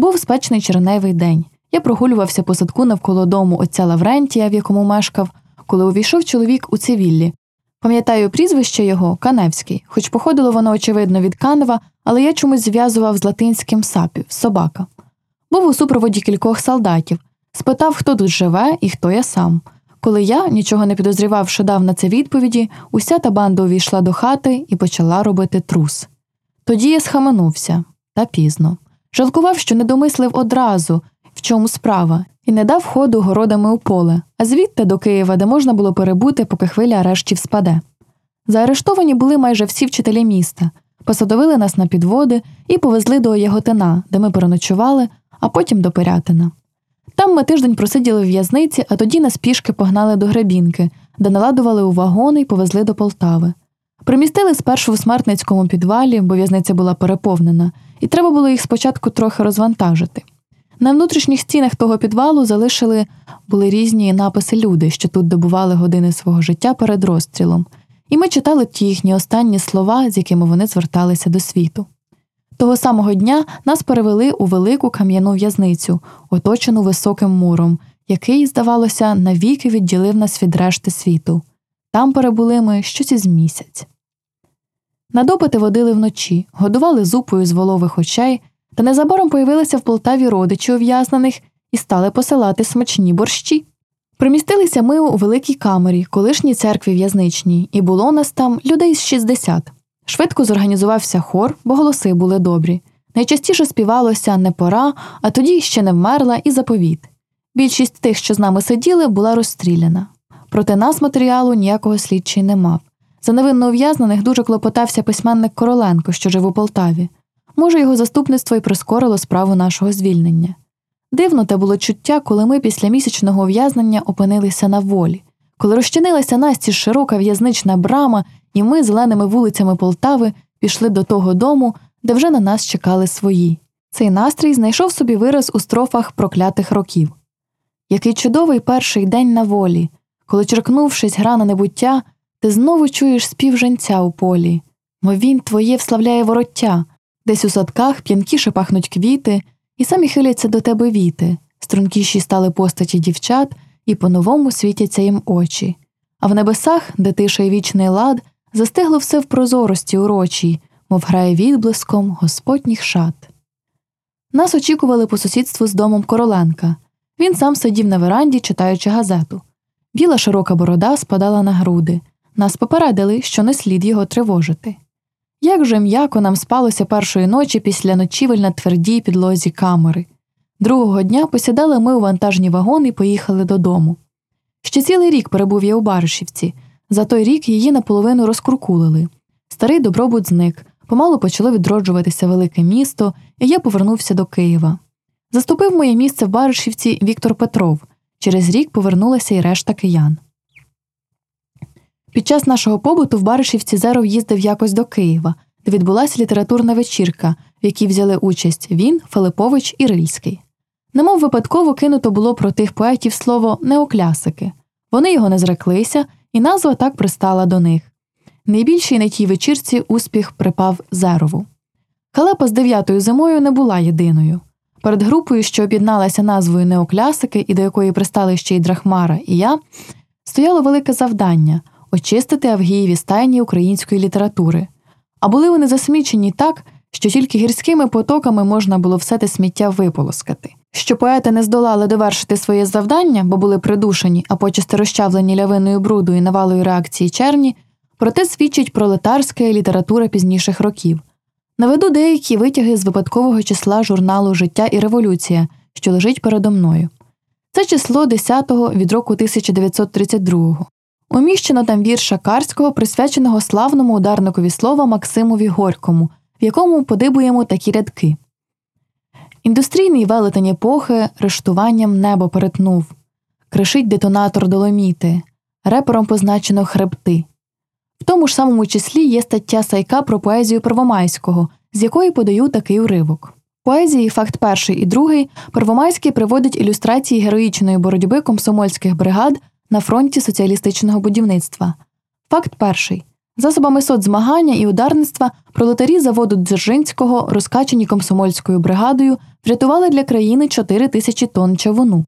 Був спечний черневий день. Я прогулювався по садку навколо дому отця Лаврентія, в якому мешкав, коли увійшов чоловік у цивіллі. Пам'ятаю прізвище його Каневський, хоч походило воно, очевидно, від Канева, але я чомусь зв'язував з латинським сапів собака. Був у супроводі кількох солдатів, спитав, хто тут живе і хто я сам. Коли я, нічого не підозрівавши, дав на це відповіді, уся та банда увійшла до хати і почала робити трус. Тоді я схаменувся та пізно. Жалкував, що не домислив одразу, в чому справа, і не дав ходу городами у поле, а звідти до Києва, де можна було перебути, поки хвиля арештів спаде. Заарештовані були майже всі вчителі міста, посадовили нас на підводи і повезли до Яготина, де ми переночували, а потім до Пирятина. Там ми тиждень просиділи в в'язниці, а тоді нас пішки погнали до Гребінки, де наладували у вагони і повезли до Полтави. Примістили спершу в смертницькому підвалі, бо в'язниця була переповнена, і треба було їх спочатку трохи розвантажити. На внутрішніх стінах того підвалу залишили були різні написи люди, що тут добували години свого життя перед розстрілом, і ми читали ті їхні останні слова, з якими вони зверталися до світу. Того самого дня нас перевели у велику кам'яну в'язницю, оточену високим муром, який, здавалося, навіки відділив нас від решти світу. Там перебули ми щось із місяць. На допити водили вночі, годували зупою з волових очей, та незабаром появилися в Полтаві родичі ув'язнених і стали посилати смачні борщі. Примістилися ми у великій камері, колишній церкві в'язничній, і було нас там людей з 60. Швидко зорганізувався хор, бо голоси були добрі. Найчастіше співалося не пора, а тоді ще не вмерла і заповіт. Більшість тих, що з нами сиділи, була розстріляна. Проти нас матеріалу ніякого слідчий не мав. За невинно ув'язнених дуже клопотався письменник Короленко, що жив у Полтаві. Може, його заступництво й прискорило справу нашого звільнення. Дивно те було чуття, коли ми після місячного ув'язнення опинилися на волі, коли розчинилася Насті широка в'язнична брама, і ми, зеленими вулицями Полтави, пішли до того дому, де вже на нас чекали свої. Цей настрій знайшов собі вираз у строфах проклятих років. Який чудовий перший день на волі, коли, черкнувшись гра на небуття, ти знову чуєш спів женця у полі, мов він твоє вславляє вороття, десь у садках п'янкіше пахнуть квіти, і самі хиляться до тебе віти, стрункіші стали постаті дівчат, і по-новому світяться їм очі. А в небесах, де тиша вічний лад, застигло все в прозорості урочій, мов грає відблиском господніх шат. Нас очікували по сусідству з домом Короленка. Він сам сидів на веранді, читаючи газету. Біла широка борода спадала на груди. Нас попередили, що не слід його тривожити. Як же м'яко нам спалося першої ночі після ночівель на твердій підлозі камери. Другого дня посідали ми у вантажні вагони і поїхали додому. Ще цілий рік перебув я у Баришівці, за той рік її наполовину розкуркулили. Старий добробут зник, помалу почало відроджуватися велике місто, і я повернувся до Києва. Заступив моє місце в Баришівці Віктор Петров. Через рік повернулася і решта киян. Під час нашого побуту в Баришівці Зеров їздив якось до Києва, де відбулася літературна вечірка, в якій взяли участь він, Филипович і Рильський. Немов випадково кинуто було про тих поетів слово неоклясики. Вони його не зреклися, і назва так пристала до них. Найбільший на тій вечірці успіх припав Зерову. Халепа з дев'ятою зимою не була єдиною. Перед групою, що об'єдналася назвою неоклясики і до якої пристали ще й Драхмара і я, стояло велике завдання очистити Авгієві стайні української літератури. А були вони засмічені так, що тільки гірськими потоками можна було все те сміття виполоскати. Що поети не здолали довершити своє завдання, бо були придушені, а почасти розчавлені лявиною бруду і навалою реакції черні, проте свідчить пролетарська література пізніших років. Наведу деякі витяги з випадкового числа журналу Життя і революція, що лежить передо мною. Це число 10-го від року 1932-го. Уміщено там вірша Карського, присвяченого славному ударникові слова Максимові Горькому, в якому подибуємо такі рядки. Індустрійний велетень епохи рештуванням небо перетнув, кришить детонатор доломіти, репером позначено хребти. В тому ж самому числі є стаття Сайка про поезію Первомайського, з якої подаю такий уривок. Поезії, факт перший і другий, Первомайський приводить ілюстрації героїчної боротьби комсомольських бригад на фронті соціалістичного будівництва. Факт перший Засобами соцзмагання і ударництва пролетарі заводу Дзержинського, розкачані комсомольською бригадою, врятували для країни 4 тисячі тонн чавуну.